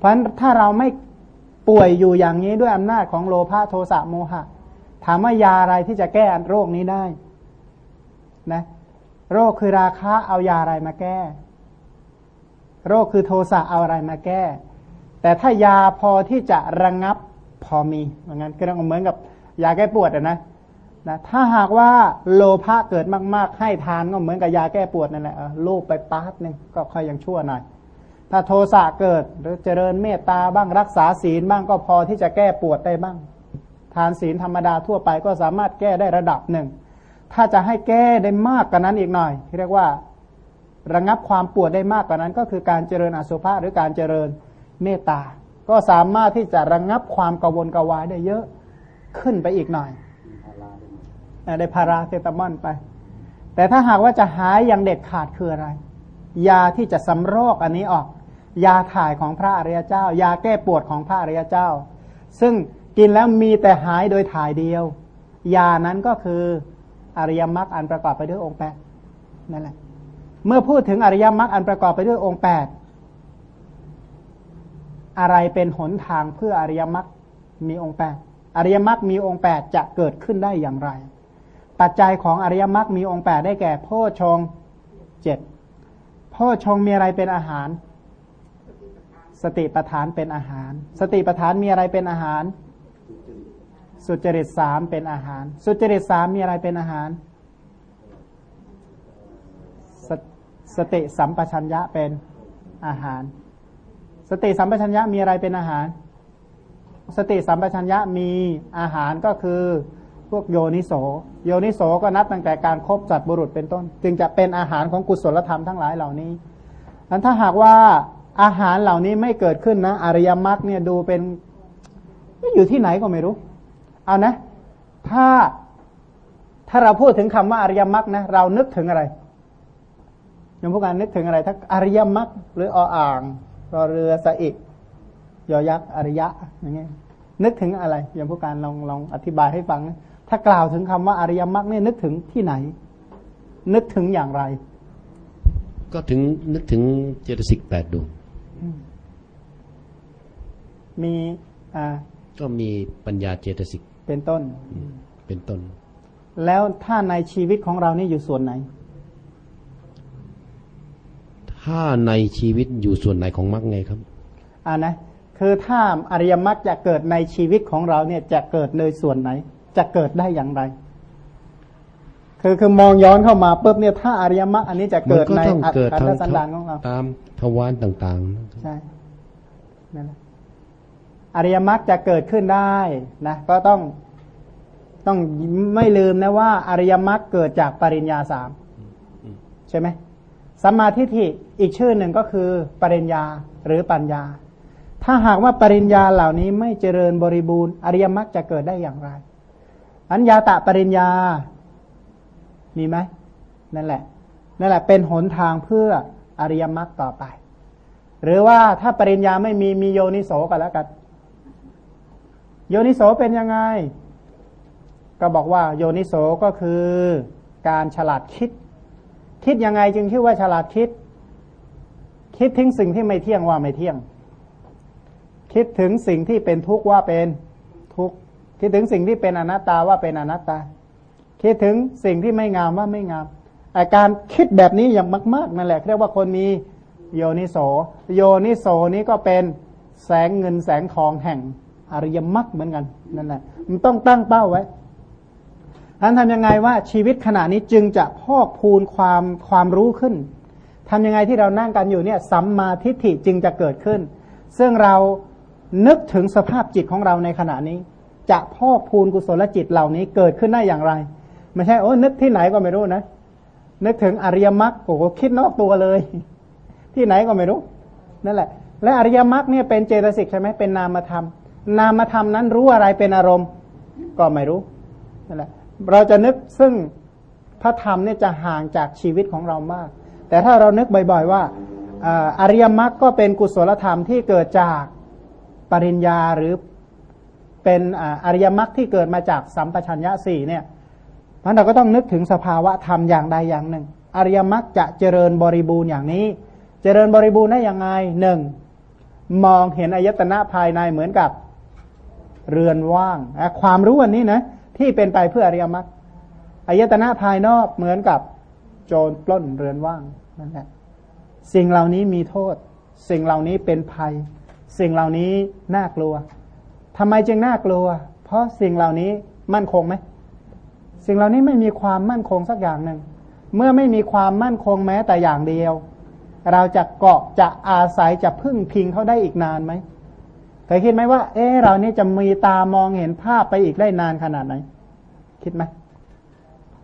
เพราะฉะนั้นถ้าเราไม่ป่วยอยู่อย่างนี้ด้วยอำนาจของโลภะโทสะโมหะ ถามว่ายาอะไรที่จะแก้โรคนี้ได้นะโรคคือราคะเอายาอะไรมาแก้ โรคคือโทสะเอาอะไรมาแก้ แต่ถ้ายาพอที่จะระงงับพอมีเหมือนกันก็เหมือนกับยาแก้ปวดนะนะ ถ้าหากว่าโลภะเกิดมาก ๆ ให้ทานก็เหมือนกับยาแก้ปวดนั่นแหละลูบไปป๊บหนึ่งก็ค่อยยังชั่วหน่อย ถ้าโทสะเกิดหรือเจริญเมตตาบ้างรักษาศีลบ้างก็พอที่จะแก้ปวดได้บ้าง ทานศีลธรรมดาทั่วไปก็สามารถแก้ได้ระดับหนึ่ง ถ้าจะให้แก้ได้มากกว่านั้นอีกหน่อยเรียกว่าระงับความปวดได้มากกว่านั้น ก็คือการเจริญอสุภะหรือการเจริญเมตตา ก็สามารถที่จะระงับความกังวลกวายได้เยอะขึ้นไปอีกหน่อยได้พาราเซตามอนไป แต่ถ้าหากว่าจะหายอย่างเด็ดขาดคืออะไร ยาที่จะสำรอกอันนี้ออก ยาถ่ายของพระอริยเจ้า ยาแก้ปวดของพระอริยเจ้า ซึ่งกินแล้วมีแต่หายโดยถ่ายเดียว ยานั้นก็คืออริยมรรคอันประกอบไปด้วยองค์แปดนั่นแหละเมื่อพูดถึงอริยมรรคอันประกอบไปด้วยองค์แปดอะไรเป็นหนทางเพื่ออริยมรรคมีองค์แปดอริยมรรคมีองค์แปดจะเกิดขึ้นได้อย่างไร ปัจจัยของอริยมรรคมีองค์แปดได้แก่พ่อชงเจ็ดพ่อชงมีอะไรเป็นอาหาร สติปทานเป็นอาหาร สติปทานมีอะไรเป็นอาหาร สุจริตสามเป็นอาหาร สุจริตสามมีอะไรเป็นอาหารสสติสัมปชัญญะเป็นอาหาร สติสัมปชัญญะมีอะไรเป็นอาหาร สติสัมปชัญญะมีอาหารก็คือพวกโยนิโส โยนิโสก็นับตั้งแต่การครบจัดบุรุษเป็นต้น จึงจะเป็นอาหารของกุศลธรรมทั้งหลายเหล่านี้อันถ้าหากว่า อาหารเหล่านี้ไม่เกิดขึ้นนะ อริยมรรคเนี่ยดูเป็นอยู่ที่ไหนก็ไม่รู้ เอานะ ถ้าถ้าเราพูดถึงคำว่าอริยมรรคนะเรานึกถึงอะไรยมพวกการนึกถึงอะไรถ้าอริยมรรคหรือออ่างรอเรือสะอิยอยักษ์อริยะอย่างเงี้ยนึกถึงอะไรยมพวกการลองลองอธิบายให้ฟัง ถ้ากล่าวถึงคำว่าอริยมรรคเนี่ยนึกถึงที่ไหน นึกถึงอย่างไร ก็ถึงนึกถึงเจตสิกแปดดวง มีอ่าก็มีปัญญาเจตสิกเป็นต้น เป็นต้น แล้วถ้าในชีวิตของเรานี่อยู่ส่วนไหน ถ้าในชีวิตอยู่ส่วนไหนของมรรคไงครับอ่านะคือถ้าอริยมรรคจะเกิดในชีวิตของเราเนี่ยจะเกิดในส่วนไหน จะเกิดได้อย่างไร คือคือมองย้อนเข้ามาปุ๊บเนี่ยถ้าอริยมรรคอันนี้จะมันเกิดก็ในต้องอัตเกิดถทางสันดานของเราตามทวารต่างใช่นั่นแหละ อริยมรรคจะเกิดขึ้นได้นะก็ต้องต้องไม่ลืมนะว่า อริยมรรคเกิดจากปริญญาสามใช่ไหมสัมมาทิฏฐิอีกชื่อหนึ่งก็คือปริญญาหรือปัญญา ถ้าหากว่าปริญญาเหล่านี้ไม่เจริญบริบูรณ์ อริยมรรคจะเกิดได้อย่างไร อัญญาตะปริญญา มีไหมนั่นแหละ นั่นแหละเป็นหนทางเพื่ออริยมรรคต่อไป หรือว่าถ้าปริญญาไม่มีมีโยนิโสกันแล้วกัน โยนิโสเป็นยังไง ก็บอกว่าโยนิโสก็คือการฉลาดคิด คิดยังไงจึงชื่อว่าฉลาดคิด คิดถึงสิ่งที่ไม่เที่ยงว่าไม่เที่ยง คิดถึงสิ่งที่เป็นทุกข์ว่าเป็นทุกข์คิดถึงสิ่งที่เป็นอนัตตาว่าเป็นอนัตตา คิดถึงสิ่งที่ไม่งามว่าไม่งามอาการคิดแบบนี้อย่างมาก ๆนั่นแหละเรียกว่าคนมีโยนิโส โยนิโสนี้ก็เป็นแสงเงินแสงทองแห่ง อริยมรรคเหมือนกันนั่นแหละมันต้องตั้งเป้าไว้ท่านทำยังไงว่าชีวิตขณะนี้จึงจะพอกพูนความความรู้ขึ้นทำยังไงที่เรานั่งกันอยู่เนี่ยสัมมาทิฏฐิจึงจะเกิดขึ้น ซึ่งเรานึกถึงสภาพจิตของเราในขณะนี้ จะพอกพูนกุศลจิตเหล่านี้เกิดขึ้นได้อย่างไร ไม่ใช่โอ้นึกที่ไหนก็ไม่รู้นะ นึกถึงอริยมรรคโอ้โหคิดนอกตัวเลย ที่ไหนก็ไม่รู้ นั่นแหละ และอริยมรรคเนี่ยเป็นเจตสิกใช่ไหมเป็นนามธรรม นามธรรมนั้นรู้อะไรเป็นอารมณ์ ก็ไม่รู้นั่นแหละเราจะนึกซึ่งพระธรรมเนี่ยจะห่างจากชีวิตของเรามาก แต่ถ้าเรานึกบ่อย ๆ ว่าอริยมรรคก็เป็นกุศลธรรมที่เกิดจากปริญญาหรือเป็นอริยมรรคที่เกิดมาจากสัมปชัญญะสี่เนี่ยมันเราก็ต้องนึกถึงสภาวะธรรมอย่างใดอย่างหนึ่ง อริยมรรคจะเจริญบริบูรณ์อย่างนี้ เจริญบริบูรณ์ได้อย่างไงหนึ่งมองเห็นอายตนะภายในเหมือนกับ เรือนว่าง ความรู้อันนี้นะที่เป็นไปเพื่ออริยมรรคอายตนะภายนอกเหมือนกับโจรปล้นเรือนว่างนั่นแหละสิ่งเหล่านี้มีโทษ สิ่งเหล่านี้เป็นภัย สิ่งเหล่านี้น่ากลัวทำไมจึงน่ากลัว เพราะสิ่งเหล่านี้มั่นคงไหมสิ่งเหล่านี้ไม่มีความมั่นคงสักอย่างหนึ่งเมื่อไม่มีความมั่นคงแม้แต่อย่างเดียว เราจะเกาะจะอาศัยจะพึ่งพิงเขาได้อีกนานไหม เคยคิดไหมว่า เออเรานี่จะมีตามองเห็นภาพไปอีกได้นานขนาดไหน คิดไหม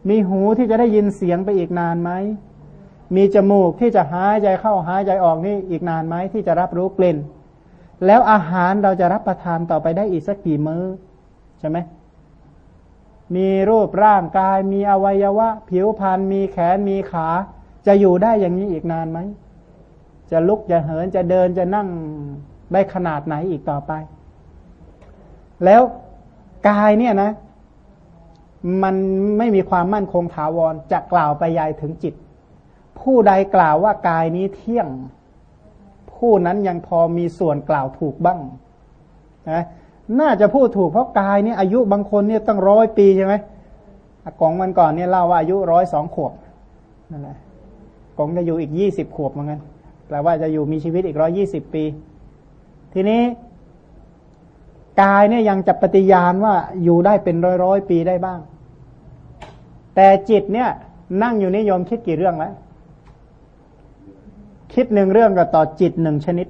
มีหูที่จะได้ยินเสียงไปอีกนานไหม มีจมูกที่จะหายใจเข้าหายใจออกนี่อีกนานไหมที่จะรับรู้กลิ่น แล้วอาหารเราจะรับประทานต่อไปได้อีกสักกี่มือ้อ ใช่ไหม มีรูปร่างกาย มีอวัยวะ ผิวพรรณ มีแขน มีขา จะอยู่ได้อย่างนี้อีกนานไหม จะลุก จะเหิน จะเดิน จะนั่ง ได้ขนาดไหนอีกต่อไป แล้วกายเนี่ยนะ มันไม่มีความมั่นคงถาวรจะกล่าวไปยายถึงจิต ผู้ใดกล่าวว่ากายนี้เที่ยง ผู้นั้นยังพอมีส่วนกล่าวถูกบ้างนะน่าจะพูดถูกเพราะกายเนี่ยอายุบางคนเนี่ยตั้งร้อยปีใช่ไหมกองมันก่อนเนี่ยเล่าว่าอายุร้อยสองขวบนั่นแหละกองจะอยู่อีกยี่สิบขวบเหมือนกันแปลว่าจะอยู่มีชีวิตอีกร้อยี่สิบปี ทีนี้กายเนี่ยยังจะปฏิญาณว่าอยู่ได้เป็นร้อยร้อยปีได้บ้าง แต่จิตเนี่ย นั่งอยู่นิยมคิดกี่เรื่องแล้วคิดหนึ่งเรื่องก็ต่อจิตหนึ่งชนิด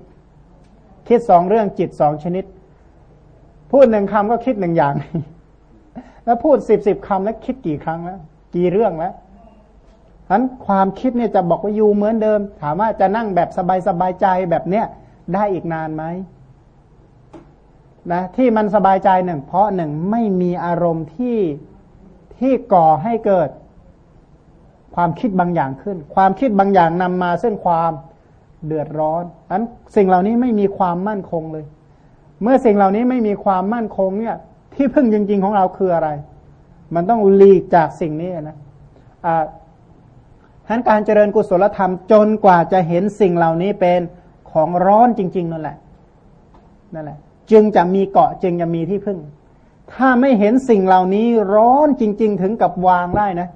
คิดสองเรื่องจิตสองชนิด พูดหนึ่งคำก็คิดหนึ่งอย่าง แล้วพูดสิบสิบคำแล้วคิดกี่ครั้งแล้วกี่เรื่องแล้วฉะนั้นความคิดเนี่ยจะบอกว่าอยู่เหมือนเดิม ถามว่าจะนั่งแบบสบายสบายใจแบบเนี้ยได้อีกนานไหม นะที่มันสบายใจหนึ่ง เพราะหนึ่งไม่มีอารมณ์ที่ที่ก่อให้เกิด ความคิดบางอย่างขึ้น ความคิดบางอย่างนำมาซึ่งความเดือดร้อนนั้นสิ่งเหล่านี้ไม่มีความมั่นคงเลย เมื่อสิ่งเหล่านี้ไม่มีความมั่นคงเนี่ย ที่พึ่งจริง ๆของเราคืออะไร มันต้องหลีกจากสิ่งนี้นะอ่าทั้นการเจริญกุศลธรรมจนกว่าจะเห็นสิ่งเหล่านี้เป็นของร้อนจริง ๆนั่นแหละนั่นแหละ จึงจะมีเกาะจึงจะมีที่พึ่ง ถ้าไม่เห็นสิ่งเหล่านี้ร้อนจริง ๆ ถึงกับวางได้นะ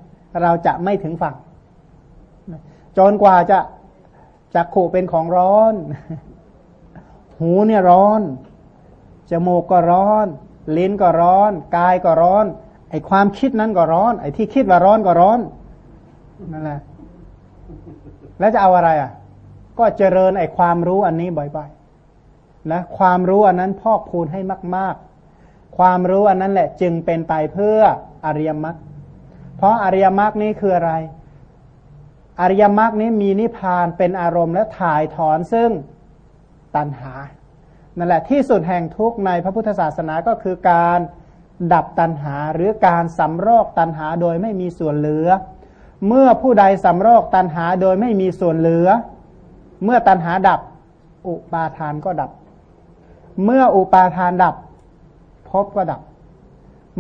เราจะไม่ถึงฝั่งจนกว่าจะจะขู่เป็นของร้อน หูเนี่ยร้อน จมูกก็ร้อน ลิ้นก็ร้อน กายก็ร้อน ไอความคิดนั้นก็ร้อน ไอที่คิดว่าร้อนก็ร้อนนั่นแหละ แล้วจะเอาอะไรอะ ก็เจริญไอความรู้อันนี้บ่อยๆ นะความรู้อันนั้นพอกพูนให้มาก ๆ ความรู้อันนั้นแหละจึงเป็นไปเพื่ออริยมรรคเพราะอริยมรรคนี้คืออะไร อริยมรรคนี้มีนิพพานเป็นอารมณ์และถ่ายถอนซึ่งตัณหานั่นแหละที่สุดแห่งทุกข์ในพระพุทธศาสนาก็คือการดับตัณหาหรือการสำรอกตัณหาโดยไม่มีส่วนเหลือ เมื่อผู้ใดสำรอกตัณหาโดยไม่มีส่วนเหลือ เมื่อตัณหาดับ อุปาทานก็ดับ เมื่ออุปาทานดับภพก็ดับ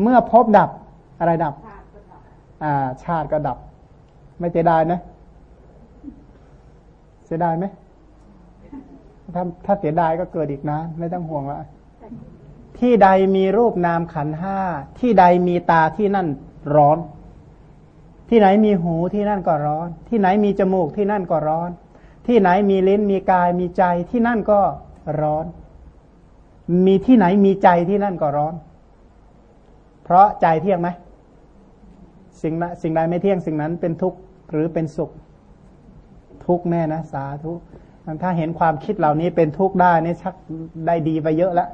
เมื่อภพดับอะไรดับ อ่า ชาติก็ดับ ไม่เสียดายนะเสียดายไหมถ้าถ้าเสียดายก็เกิดอีกนะ ไม่ต้องห่วงละที่ใดมีรูปนามขันห้า ที่ใดมีตาที่นั่นร้อน ที่ไหนมีหูที่นั่นก็ร้อน ที่ไหนมีจมูกที่นั่นก็ร้อน ที่ไหนมีลิ้นมีกายมีใจที่นั่นก็ร้อน มีที่ไหนมีใจที่นั่นก็ร้อน เพราะใจเที่ยงไหมสิ่งนั้นสิ่งใดไม่เที่ยงสิ่งนั้นเป็นทุกข์หรือเป็นสุข ทุกข์แน่นะสาธุถ้าเห็นความคิดเหล่านี้เป็นทุกข์ได้นี่ชักได้ดีไปเยอะแล้ว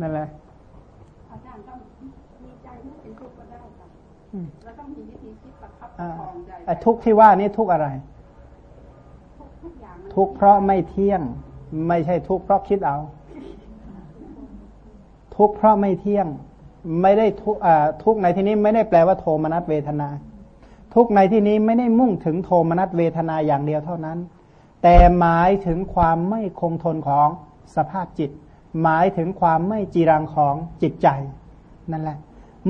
นั่นแหละอาจารย์ต้องมีใจไม่เป็นทุกข์ก็ได้ค่ะแล้วต้องมีวิธีคิดประคับประคองใจทุกข์ที่ว่านี่ทุกข์อะไร ทุกข์เพราะไม่เที่ยง ไม่ใช่ทุกข์เพราะคิดเอา ทุกข์เพราะไม่เที่ยงไม่ได้ทุกทุกในที่นี้ไม่ได้แปลว่าโทมนัสเวทนา ทุกในที่นี้ไม่ได้มุ่งถึงโทมนัสเวทนาอย่างเดียวเท่านั้น แต่หมายถึงความไม่คงทนของสภาพจิต หมายถึงความไม่จีรังของจิตใจนั่นแหละ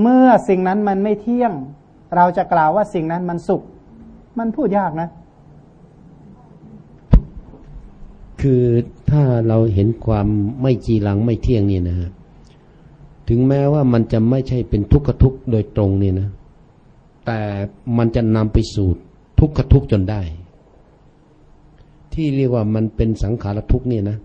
เมื่อสิ่งนั้นมันไม่เที่ยง เราจะกล่าวว่าสิ่งนั้นมันสุข มันพูดยากนะ คือถ้าเราเห็นความไม่จีรังไม่เที่ยงนี่นะฮะ ถึงแม้ว่ามันจะไม่ใช่เป็นทุกขทุกข์โดยตรงนี่นะ แต่มันจะนำไปสู่ทุกขทุกข์จนได้ ที่เรียกว่ามันเป็นสังขารทุกข์นี่นะ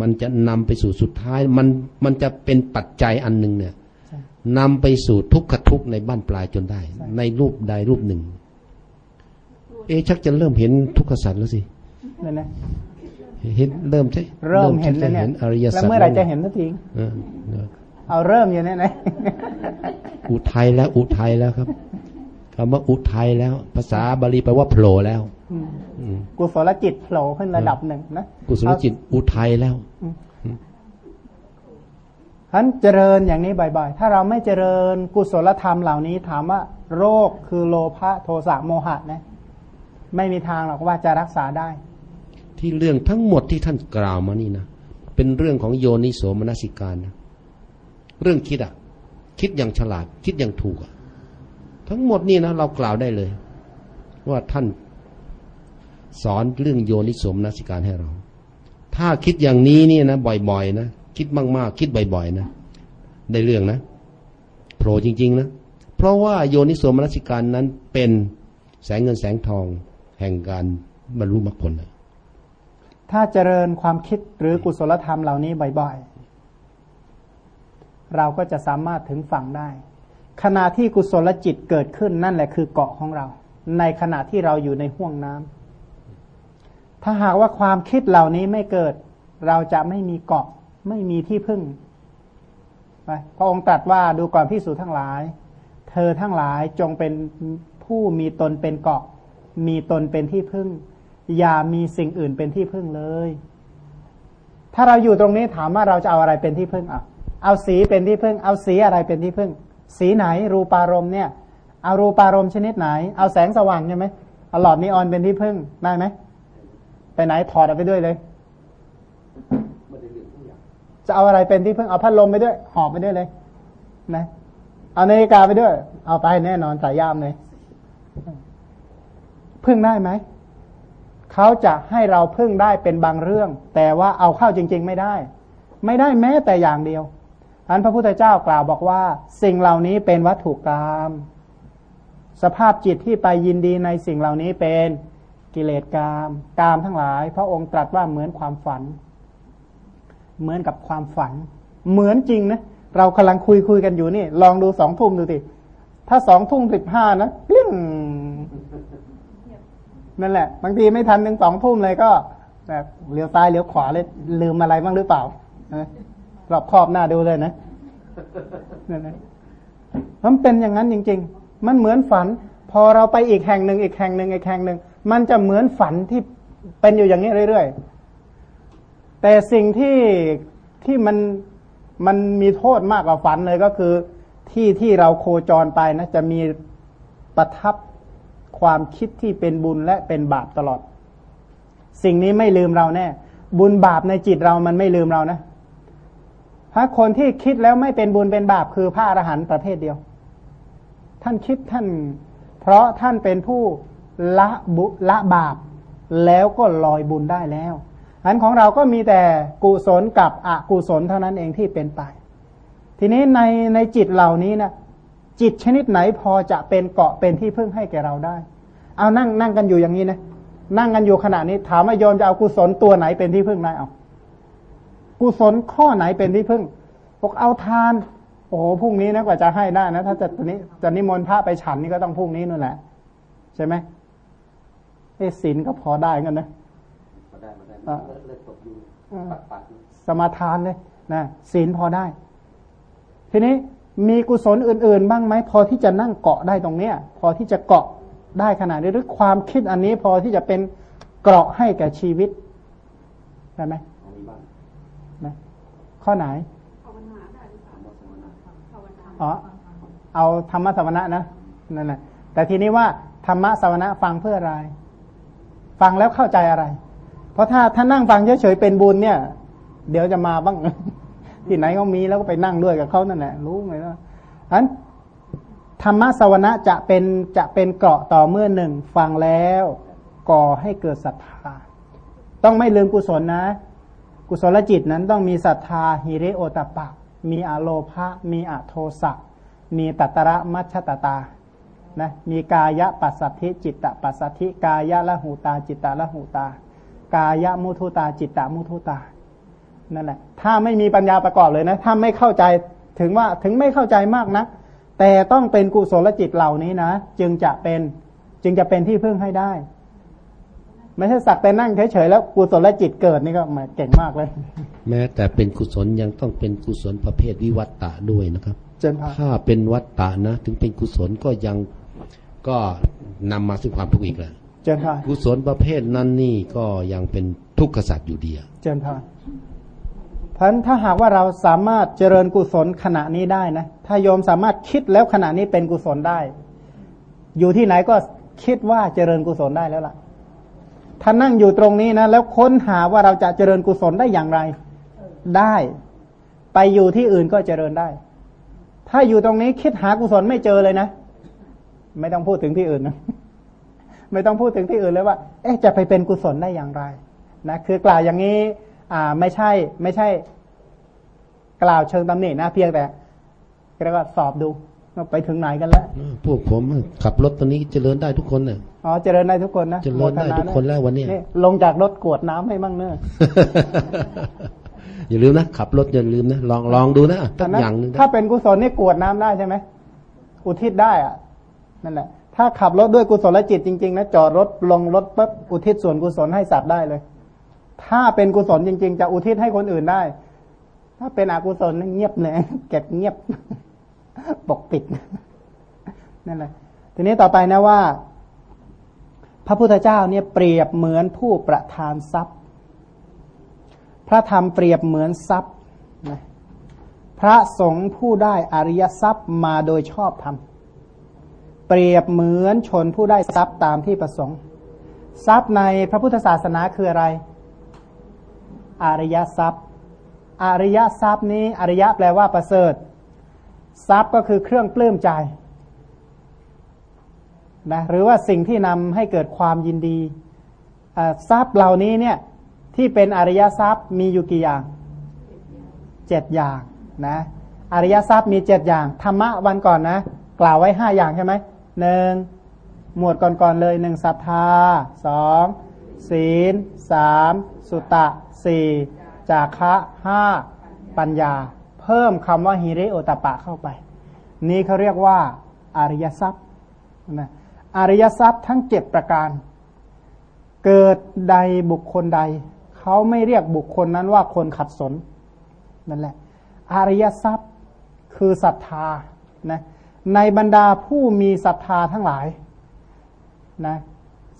มันจะนำไปสู่สุดท้าย มันมันจะเป็นปัจจัยอันหนึ่งเนี่ยใช่นำไปสู่ทุกขทุกข์ในบ้านปลายจนได้ ในรูปใดรูปหนึ่ง เอะชักจะเริ่มเห็นทุกขสัตว์แล้วสินั่นนะเห็นเริ่มใช่เริ่มเห็นชัแล้วกจะเนี่ยอริยแล้วสัจเมื่อไหรจะเห็นสักที เออเออเอาเริ่มอยู่เนี่ยนะอุทัยแล้วอุทัยแล้วครับคำว่าอุทัยแล้ว ภาษาบาลีแปลว่าโผล่แล้วอืมอืมกุศลจิตโผล่ขึ้นระดับหนึ่งนะกุศลจิตอุทัยแล้วฉะนั้นเจริญอย่างนี้บ่อยๆ ถ้าเราไม่เจริญกุศลธรรมเหล่านี้ ถามว่า โรคคือโลภะโทสะโมหะนะ ไม่มีทางหรอกว่าจะรักษาได้ ที่เรื่องทั้งหมดที่ท่านกล่าวมานี่นะ เป็นเรื่องของโยนิโสมนสิการนะ เรื่องคิดอะ คิดอย่างฉลาด คิดอย่างถูกอะ ทั้งหมดนี่นะเรากล่าวได้เลย ว่าท่านสอนเรื่องโยนิสมนสิการให้เรา ถ้าคิดอย่างนี้นี่นะบ่อยๆนะคิดมากๆ คิดบ่อยๆนะได้เรื่องนะโผล่จริง ๆ นะ เพราะว่าโยนิสมนสิการนั้นเป็นแสงเงินแสงทองแห่งการบรรลุมรรคผลนะถ้าเจริญความคิดหรือกุศลธรรมเหล่านี้บ่อยๆ เราก็จะสามารถถึงฝั่งได้ ขณะที่กุศลจิตเกิดขึ้นนั่นแหละคือเกาะของเรา ในขณะที่เราอยู่ในห่วงน้ำถ้าหากว่าความคิดเหล่านี้ไม่เกิด เราจะไม่มีเกาะไม่มีที่พึ่งไปพระองค์ตรัสว่าดูก่อนพิสูจทั้งหลาย เธอทั้งหลายจงเป็นผู้มีตนเป็นเกาะ มีตนเป็นที่พึ่ง อย่ามีสิ่งอื่นเป็นที่พึ่งเลย ถ้าเราอยู่ตรงนี้ถามว่าเราจะเอาอะไรเป็นที่พึ่งอะ เอาสีเป็นที่พึ่ง เอาสีอะไรเป็นที่พึ่ง สีไหนรูปารมณ์เนี่ยเอารูปารมณ์ชนิดไหน เอาแสงสว่างใช่ไหมเอาหลอดนีออนเป็นที่พึ่งได้ไหมไปไหนถอดเอาไปด้วยเลยจะเอาอะไรเป็นที่พึ่งเอาพัดลมไปด้วยหอบไปด้วยเลย นะ เอานาฬิกาไปด้วย เอาไปแน่นอนสายยามเลย พึ่งได้ไหมเขาจะให้เราพึ่งได้เป็นบางเรื่อง แต่ว่าเอาเข้าจริง ๆ ไม่ได้ ไม่ได้แม้แต่อย่างเดียว อันพระพุทธเจ้ากล่าวบอกว่า สิ่งเหล่านี้เป็นวัตถุกรรมสภาพจิตที่ไปยินดีในสิ่งเหล่านี้เป็นกิเลสกรรมกรรมทั้งหลาย พระองค์ตรัสว่าเหมือนความฝัน เหมือนกับความฝัน เหมือนจริงนะเรากำลังคุยคุยกันอยู่นี่ ลองดูสองทุ่มดูสิถ้าสองทุ่มสิบห้านะกลิ้งนั่นแหละ บางทีไม่ทันถึงสองทุ่มเลยก็ แบบเลี้ยวซ้ายเลี้ยวขวาเลย ลืมอะไรบ้างหรือเปล่านะ รอบครอบหน้าดูเลยนะนั่นแหละมันเป็นอย่างนั้นจริง ๆ มันเหมือนฝัน พอเราไปอีกแห่งหนึ่งอีกแห่งหนึ่งอีกแห่งหนึ่งมันจะเหมือนฝันที่เป็นอยู่อย่างนี้เรื่อยๆ แต่สิ่งที่ที่มันมันมีโทษมากกว่าฝันเลยก็คือ ที่ที่เราโคจรไปนะ จะมีประทับความคิดที่เป็นบุญและเป็นบาปตลอด สิ่งนี้ไม่ลืมเราแน่ บุญบาปในจิตเรามันไม่ลืมเรานะ ถ้าคนที่คิดแล้วไม่เป็นบุญเป็นบาปคือพระอรหันต์ประเภทเดียว ท่านคิดท่าน เพราะท่านเป็นผู้ละบุละบาป แล้วก็ลอยบุญได้แล้วอันของเราก็มีแต่กุศลกับอกุศลเท่านั้นเองที่เป็นไป ทีนี้ในในจิตเหล่านี้นะจิตชนิดไหนพอจะเป็นเกาะเป็นที่พึ่งให้แก่เราได้ เอานั่งนั่งกันอยู่อย่างนี้นะ นั่งกันอยู่ขณะนี้ถามว่าโยมจะเอากุศลตัวไหนเป็นที่พึ่งได้เอา กุศลข้อไหนเป็นที่พึ่งบอกเอาทาน โอ้โหพรุ่งนี้นะกว่าจะให้ได้นะ ถ้าจะตอนนี้จะนิมนต์พระไปฉันนี่ก็ต้องพรุ่งนี้นู่นแหละ ใช่ไหมเอศีลก็พอได้กันนะมาได้มาได้อะเลิกเลิกตกอยู่อ่าปัดปัดสมาทานเลยนะศีลพอได้ ทีนี้มีกุศลอื่น ๆ บ้างไหมพอที่จะนั่งเกาะได้ตรงเนี้ย พอที่จะเกาะได้ขนาดนี้หรือความคิดอันนี้พอที่จะเป็นเกราะให้แก่ชีวิตได้ไหม ของมีบ้าง นะ ข้อไหนทำวัดสมณะอ๋อเอาธรรมะสวนะนะนั่นแหละแต่ทีนี้ว่าธรรมะสวนะฟังเพื่ออะไร ฟังแล้วเข้าใจอะไร เพราะถ้าถ้านั่งฟังเฉยๆเป็นบุญเนี่ย เดี๋ยวจะมาบ้าง ที่ไหนเขามีแล้วก็ไปนั่งด้วยกับเขานั่นแหละรู้ไหมล่ะอันธรรมะสวนะจะเป็นจะเป็นเกราะต่อเมื่อหนึ่งฟังแล้ว ก่อให้เกิดศรัทธาต้องไม่ลืมกุศลนะ กุศลจิตนั้นต้องมีศรัทธาฮิริโอตปะ มีอโลภะมีอโทสะมีตัตระมัชตตานะมีกายะปัสสัทธิจิตตปัสสัทธิกายะละหูตาจิตตละหูตา กายะมุทุตาจิตตมุทุตานั่นแหละ ถ้าไม่มีปัญญาประกอบเลยนะ ถ้าไม่เข้าใจถึงว่าถึงไม่เข้าใจมากนะแต่ต้องเป็นกุศลจิตเหล่านี้นะ จึงจะเป็นจึงจะเป็นที่พึ่งให้ได้ ไม่ใช่สักแต่นั่งเฉยๆแล้วกุศลจิตเกิดนี่ก็มาเก่งมากเลย แม้แต่เป็นกุศลยังต้องเป็นกุศลประเภทวิวัตตะด้วยนะครับเจนพาถ้าเป็นวัตตะนะ ถึงเป็นกุศลก็ยังก็นำมาซึ่งความทุกข์อีกแหละเจนพากุศลประเภทนั้นนี่ก็ยังเป็นทุกขสัตว์อยู่ดีอะเจนพาเพราะฉะนั้นถ้าหากว่าเราสามารถเจริญกุศลขณะนี้ได้นะ ถ้าโยมสามารถคิดแล้วขณะนี้เป็นกุศลได้ อยู่ที่ไหนก็คิดว่าเจริญกุศลได้แล้วล่ะ ถ้านั่งอยู่ตรงนี้นะ แล้วค้นหาว่าเราจะเจริญกุศลได้อย่างไร ได้ ไปอยู่ที่อื่นก็เจริญได้ ถ้าอยู่ตรงนี้คิดหากุศลไม่เจอเลยนะ ไม่ต้องพูดถึงที่อื่นนะไม่ต้องพูดถึงที่อื่นเลยว่า เอ๊ะจะไปเป็นกุศลได้อย่างไรนะคือกล่าวอย่างนี้ อ่าไม่ใช่ ไม่ใช่ กล่าวเชิงตำหนินะเพียงแต่เรียกว่าสอบดูว่าไปถึงไหนกันแล้วพวกผมขับรถตอนนี้เจริญได้ทุกคนเนี่ย อ๋อเจริญได้ทุกคนนะเจริญได้ทุกคนแล้ววันเนี้ยลงจากรถกวดน้ำให้บ้างเนอะอย่าลืมนะขับรถอย่าลืมนะลองลองดูนะสักนะอย่างหนึ่งนะถ้าเป็นกุศลนี่กวดน้ำได้ใช่ไหมอุทิศได้อะนั่นแหละถ้าขับรถด้วยกุศลจิตจริงๆนะจอดรถลงรถปุ๊บอุทิศส่วนกุศลให้สัตว์ได้เลย ถ้าเป็นกุศลจริง ๆ จะอุทิศให้คนอื่นได้ ถ้าเป็นอกุศลนี่เงียบเลยเก็บเงียบปกปิดนั่นแหละทีนี้ต่อไปนะว่า พระพุทธเจ้าเนี่ยเปรียบเหมือนผู้ประทานทรัพย์ พระธรรมเปรียบเหมือนทรัพย์นะพระสงฆ์ผู้ได้อริยทรัพย์มาโดยชอบธรรม เปรียบเหมือนชนผู้ได้ทรัพย์ตามที่ประสงค์ ทรัพย์ในพระพุทธศาสนาคืออะไร อริยทรัพย์ อริยทรัพย์นี้อริยะแปลว่าประเสริฐ ทรัพย์ก็คือเครื่องปลื้มใจ นะหรือว่าสิ่งที่นำให้เกิดความยินดีทรัพย์เหล่านี้เนี่ยที่เป็นอริยทรัพย์มีอยู่กี่อย่างเจ็ดอย่างนะอริยทรัพย์มีเจ็ดอย่างธรรมะวันก่อนนะ กล่าวไว้ห้าอย่างใช่ไหมหนึ่งหมวดก่อนๆเลยหนึ่งศรัทธาสองศีลสามสุตะสี่จาคะห้าปัญญา เพิ่มคำว่าฮิริโอตปะเข้าไป นี่เขาเรียกว่าอริยทรัพย์นะ อริยทรัพย์ทั้งเจ็ดประการ เกิดใดบุคคลใด เขาไม่เรียกบุคคลนั้นว่าคนขัดสนนั่นแหละ อริยทรัพย์คือศรัทธานะในบรรดาผู้มีศรัทธาทั้งหลายนะ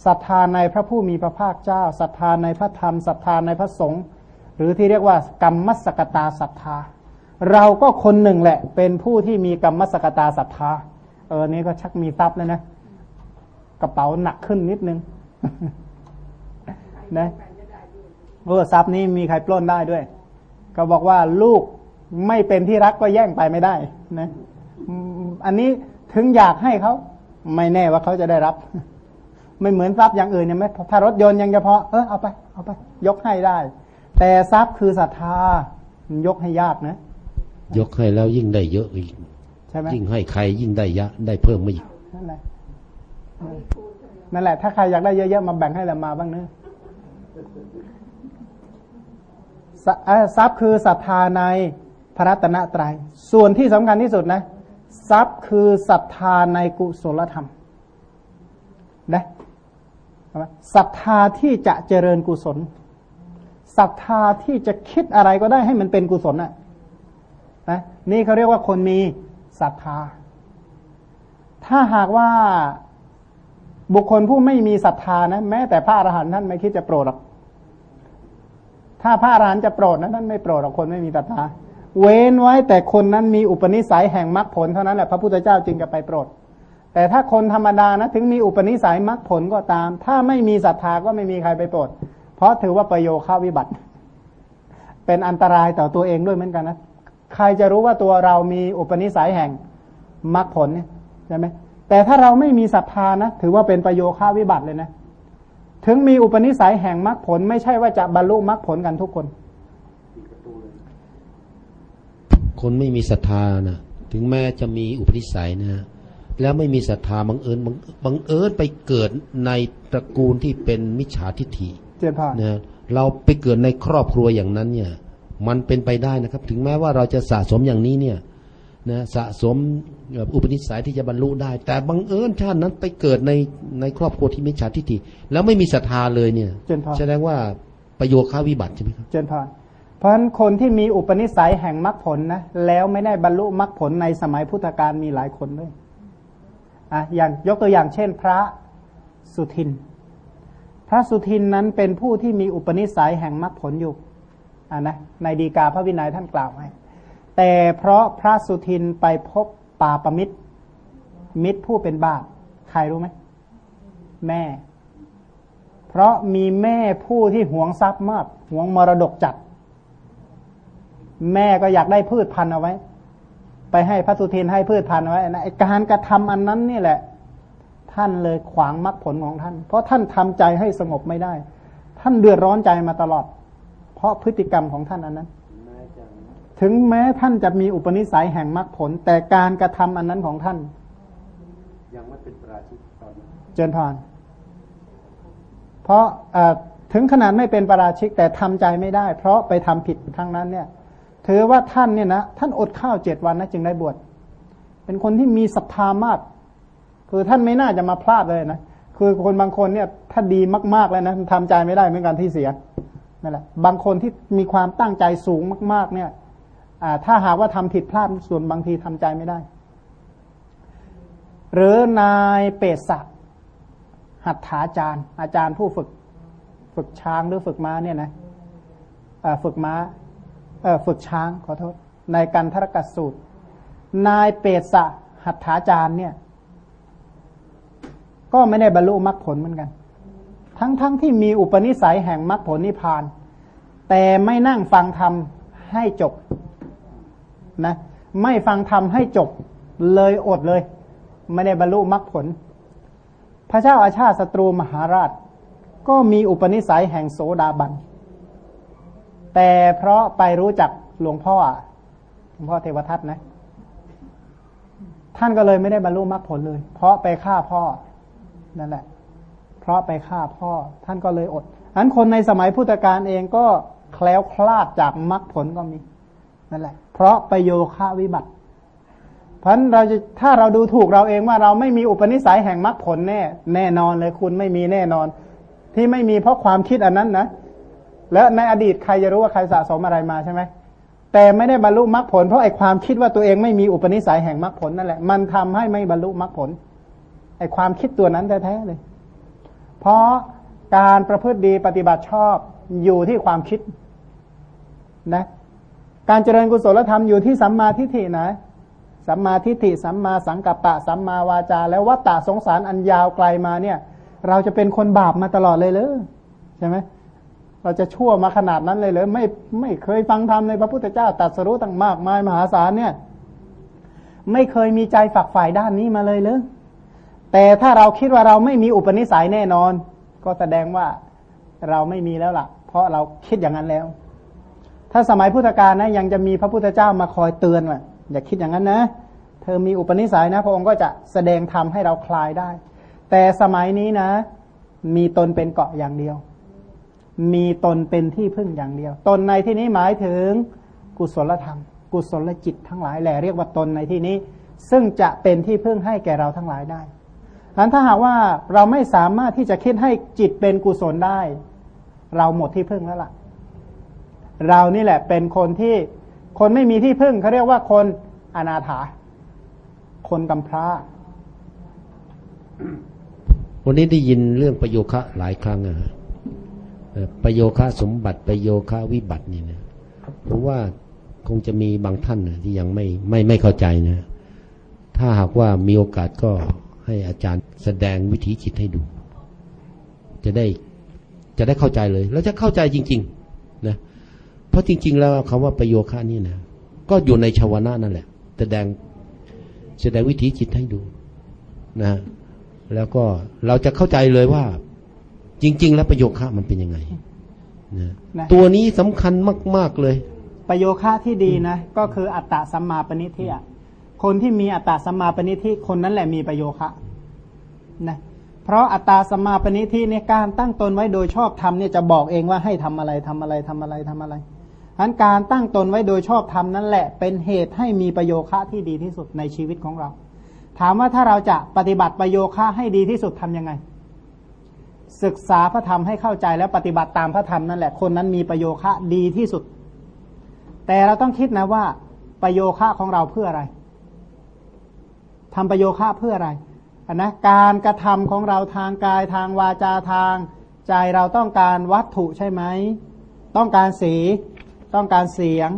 ศรัทธาในพระผู้มีพระภาคเจ้าศรัทธาในพระธรรมศรัทธาในพระสงฆ์หรือที่เรียกว่ากรรมมัสกตาศรัทธา เราก็คนหนึ่งแหละเป็นผู้ที่มีกรรมมัสกตาศรัทธา เออนี่ก็ชักมีทรัพย์แล้วนะ กระเป๋าหนักขึ้นนิดนึงนะเออทรัพย์นี้มีใครปล้นได้ด้วย ก็บอกว่าลูกไม่เป็นที่รักก็แย่งไปไม่ได้นะอืมอันนี้ถึงอยากให้เขาไม่แน่ว่าเขาจะได้รับ ไม่เหมือนทรัพย์อย่างอื่นเนี่ยไหมถ้ารถยนต์ยังจะพอเออเอาไป เอาไป ยกให้ได้ แต่ทรัพย์คือศรัทธามันยกให้ยากนะ ยกให้แล้วยิ่งได้เยอะอีกใช่ไหมยิ่งให้ใครยิ่งได้ยะ ได้เพิ่มมาอีกนั่นแหละ นั่นแหละ ถ้าใครอยากได้เยอะๆมาแบ่งให้เรามาบ้างเนอะทรัพย์คือศรัทธาในพระรัตนตรยัย ส่วนที่สำคัญที่สุดนะ ทรัพย์คือศรัทธาในกุศลธรรมนะศรัทธาที่จะเจริญกุศลศรัทธาที่จะคิดอะไรก็ได้ให้มันเป็นกุศลน่ะนะนี่เขาเรียกว่าคนมีศรัทธา ถ้าหากว่า บุคคลผู้ไม่มีศรัทธานะ แม้แต่พระอรหันต์ท่านไม่คิดจะโปรดหรอก ถ้าพระอรหันต์จะโปรดนะท่านไม่โปรดหรอกคนไม่มีศรัทธา เว้นไว้แต่คนนั้นมีอุปนิสัยแห่งมรรคผลเท่านั้นแหละพระพุทธเจ้าจึงจะไปโปรด แต่ถ้าคนธรรมดานะถึงมีอุปนิสัยมรรคผลก็ตาม ถ้าไม่มีศรัทธาก็ไม่มีใครไปโปรด เพราะถือว่าประโยค่าวิบัติ เป็นอันตรายต่อตัวเองด้วยเหมือนกันนะ ใครจะรู้ว่าตัวเรามีอุปนิสัยแห่งมรรคผลเนี่ยใช่ไหม แต่ถ้าเราไม่มีศรัทธานะถือว่าเป็นประโยค่าวิบัติเลยนะ ถึงมีอุปนิสัยแห่งมรรคผล ไม่ใช่ว่าจะบรรลุมรรคผลกันทุกคนปิดประตูเลยคนไม่มีศรัทธานะถึงแม้จะมีอุปนิสัยนะแล้วไม่มีศรัทธาบังเอิญบังบังเอิญไปเกิดในตระกูลที่เป็นมิจฉาทิฏฐิเจริญพรนะเราไปเกิดในครอบครัวอย่างนั้นเนี่ย มันเป็นไปได้นะครับ ถึงแม้ว่าเราจะสะสมอย่างนี้เนี่ย นะสะสมอุปนิสัยที่จะบรรลุได้ แต่บังเอิญชาตินั้นไปเกิดในในครอบครัวที่มิจฉาทิฏฐิแล้วไม่มีศรัทธาเลยเนี่ยเจริญพรแสดงว่าประโยชน์ค้าวิบัติใช่ไหมครับเจริญพรเพราะฉะนั้นคนที่มีอุปนิสัยแห่งมรรคผลนะแล้วไม่ได้บรรลุมรรคผลในสมัยพุทธกาลมีหลายคนด้วยอะอย่างยกตัวอย่างเช่นพระสุทิน พระสุทินนั้นเป็นผู้ที่มีอุปนิสัยแห่งมรรคผลอยู่อะนะในดีกาพระวินัยท่านกล่าวไว้ แต่เพราะพระสุทินไปพบปาปมิตร มิตรผู้เป็นบาปใครรู้ไหมแม่ เพราะมีแม่ผู้ที่หวงทรัพย์มากหวงมรดกจัด แม่ก็อยากได้พืชพันธุ์เอาไว้ ไปให้พระสุทินให้พืชพันธุ์เอาไว้นะการกระทำอันนั้นนี่แหละ ท่านเลยขวางมรรคผลของท่าน เพราะท่านทำใจให้สงบไม่ได้ ท่านเดือดร้อนใจมาตลอด เพราะพฤติกรรมของท่านอันนั้น ถึงแม้ท่านจะมีอุปนิสัยแห่งมรรคผล แต่การกระทำอันนั้นของท่าน ยังไม่เป็นปราชิกตอนนี้เจริญพรเพราะเอ่อถึงขนาดไม่เป็นประราชิกแต่ทำใจไม่ได้ เพราะไปทำผิดครั้งนั้นเนี่ยถือว่าท่านเนี่ยนะท่านอดข้าวเจ็ดวันนะจึงได้บวชเป็นคนที่มีศรัทธามาก คือท่านไม่น่าจะมาพลาดเลยนะคือคนบางคนเนี่ยถ้าดีมากๆแล้วนะทำใจไม่ได้เหมือนกันที่เสียนั่นแหละบางคนที่มีความตั้งใจสูงมาก ๆ เนี่ย ถ้าหากว่าทำผิดพลาดส่วนบางทีทำใจไม่ได้ หรือนายเปรตศักดิ์หัตถาจารย์ อาจารย์ผู้ฝึก ฝึกช้างหรือฝึกม้าเนี่ยนะฝึกม้าฝึกช้างขอโทษ ในกันทรกัสูตร นายเปรตศักดิ์หัตถาจารย์เนี่ย ก็ไม่ได้บรรลุมรรคผลเหมือนกัน ทั้งๆทที่มีอุปนิสัยแห่งมรรคผลนิพพาน แต่ไม่นั่งฟังธรรมให้จบ นะไม่ฟังธรรมให้จบเลยอดเลย ไม่ได้บรรลุมรรคผล พระเจ้าอาชาติศัตรูมหาราช ก็มีอุปนิสัยแห่งโสดาบัน แต่เพราะไปรู้จักหลวงพ่อหลวงพ่อเทวทัตนะ ท่านก็เลยไม่ได้บรรลุมรรคผลเลย เพราะไปฆ่าพ่อนั่นแหละ เพราะไปฆ่าพ่อ ท่านก็เลยอดอันคนในสมัยพุทธกาลเองก็แคล้วคลาดจากมรรคผลก็มี นั่นแหละ เพราะไปโยคะวิบัติ เพราะนั้นเราจะถ้าเราดูถูกเราเองว่าเราไม่มีอุปนิสัยแห่งมรรคผลแน่ แน่นอนเลยคุณไม่มีแน่นอน ที่ไม่มีเพราะความคิดอันนั้นนะแล้วในอดีตใครจะรู้ว่าใครสะสมอะไรมาใช่ไหมแต่ไม่ได้บรรลุมรรคผล เพราะไอ้ความคิดว่าตัวเองไม่มีอุปนิสัยแห่งมรรคผลนั่นแหละ มันทำให้ไม่บรรลุมรรคผลไอ้ความคิดตัวนั้นแท้ๆเลย เพราะการประพฤติดีปฏิบัติชอบอยู่ที่ความคิดนะ การเจริญกุศลธรรมอยู่ที่สัมมาทิฏฐินะ สัมมาทิฏฐิ สัมมาสังกัปปะ สัมมาวาจา แล้ววัตตะสงสารอันยาวไกลมาเนี่ย เราจะเป็นคนบาปมาตลอดเลยเลยใช่ไหมเราจะชั่วมาขนาดนั้นเลยเลยไม่ไม่เคยฟังธรรมเลยพระพุทธเจ้าตรัสรู้ตั้งมากมายมหาศาลเนี่ย ไม่เคยมีใจฝักฝ่ายด้านนี้มาเลยเลยแต่ถ้าเราคิดว่าเราไม่มีอุปนิสัยแน่นอน ก็แสดงว่าเราไม่มีแล้วล่ะ เพราะเราคิดอย่างนั้นแล้ว ถ้าสมัยพุทธกาลนะยังจะมีพระพุทธเจ้ามาคอยเตือนว่าอย่าคิดอย่างนั้นนะ เธอมีอุปนิสัยนะ พระองค์ก็จะแสดงธรรมให้เราคลายได้ แต่สมัยนี้นะ มีตนเป็นเกาะอย่างเดียว มีตนเป็นที่พึ่งอย่างเดียว ตนในที่นี้หมายถึงกุศลธรรม กุศลจิตทั้งหลายแหละเรียกว่าตนในที่นี้ ซึ่งจะเป็นที่พึ่งให้แก่เราทั้งหลายได้อันถ้าหากว่าเราไม่สามารถที่จะคิดให้จิตเป็นกุศลได้ เราหมดที่พึ่งแล้วล่ะ เรานี่แหละเป็นคนที่คนไม่มีที่พึ่งเขาเรียกว่าคนอนาถา คนกำพร้า วันนี้ได้ยินเรื่องประโยคะหลายครั้งอะประโยคะสมบัติประโยคะวิบัตินี่นะผมว่าคงจะมีบางท่านนะที่ยังไม่ไม่ไม่เข้าใจนะ ถ้าหากว่ามีโอกาสก็ให้อาจารย์แสดงวิถีจิตให้ดู จะได้จะได้เข้าใจเลย แล้วจะเข้าใจจริง ๆ เพราะจริง ๆ แล้วคำว่าประโยคะนี่นะก็อยู่ในชาวนะนั่นแหละ แสดงแสดงวิถีจิตให้ดูนะ แล้วก็เราจะเข้าใจเลยว่า จริง ๆ แล้วประโยคะมันเป็นยังไงนะนะตัวนี้สำคัญมาก ๆ เลย ประโยคะที่ดีนะ ก็คืออัตตะสัมมาปณิทิอะคนที่มีอัตตะสัมมาปณิทิคนนั้นแหละมีประโยคะนะเพราะอัตตาสัมมาปณิทิเนี่ยการตั้งตนไว้โดยชอบธรรมเนี่ยจะบอกเองว่าให้ทำอะไรทำอะไรทำอะไรทำอะไร ฉะนั้นการตั้งตนไว้โดยชอบธรรมนั่นแหละ เป็นเหตุให้มีประโยคะที่ดีที่สุดในชีวิตของเรา ถามว่าถ้าเราจะปฏิบัติประโยคะให้ดีที่สุดทำยังไง ศึกษาพระธรรมให้เข้าใจแล้วปฏิบัติตามพระธรรมนั่นแหละคนนั้นมีประโยคะดีที่สุด แต่เราต้องคิดนะว่าประโยคะของเราเพื่ออะไรทำประโยคะเพื่ออะไรอันนะการกระทำของเราทางกายทางวาจาทาง ใจเราต้องการวัตถุใช่ไหม ต้องการสี ต้องการเสียง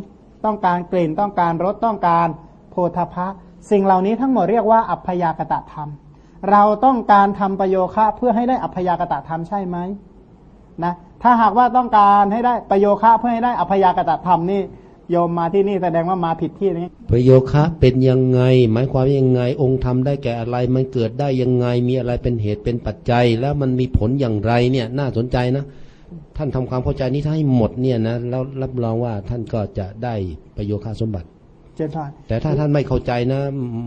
ต้องการกลิ่น ต้องการรสต้องการโพธพะ สิ่งเหล่านี้ทั้งหมดเรียกว่าอัพยากตะธรรม เราต้องการทำประโยคะเพื่อให้ได้อัพยากตะธรรมใช่ไหมนะถ้าหากว่าต้องการให้ได้ประโยคะเพื่อให้ได้อัพยากตะธรรมนี่โยมมาที่นี่แสดงว่ามาผิดที่นี้ประโยคะเป็นยังไง หมายความยังไง องค์ธรรมได้แก่อะไร มันเกิดได้ยังไง มีอะไรเป็นเหตุเป็นปัจจัย แล้วมันมีผลอย่างไรเนี่ยน่าสนใจนะ ท่านทำความเข้าใจนี้ถ้าให้หมดเนี่ยนะแล้วรับรองว่าท่านก็จะได้ประโยคะสมบัติ เจนพานแต่ถ้าท่านไม่เข้าใจนะ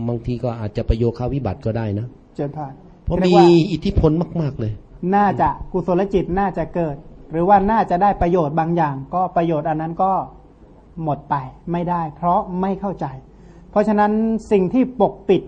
บางทีก็อาจจะประโยคะวิบัติก็ได้นะ เจนพานเพราะรียมีกว่าอิทธิพลมาก ๆเลย น่าจะกุศลจิตน่าจะเกิด หรือว่าน่าจะได้ประโยชน์บางอย่าง ก็ประโยชน์อันนั้นก็หมดไปไม่ได้ เพราะไม่เข้าใจ เพราะฉะนั้นสิ่งที่ปกปิด